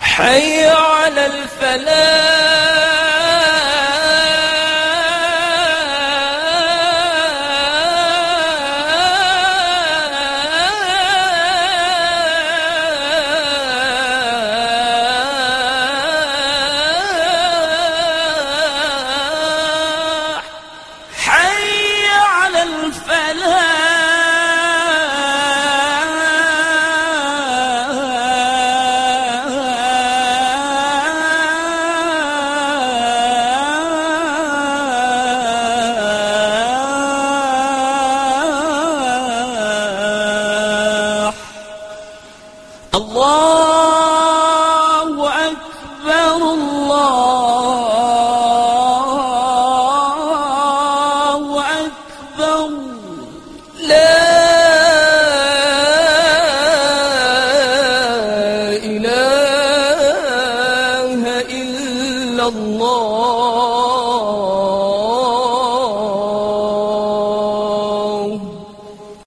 حي على الفلاح. الله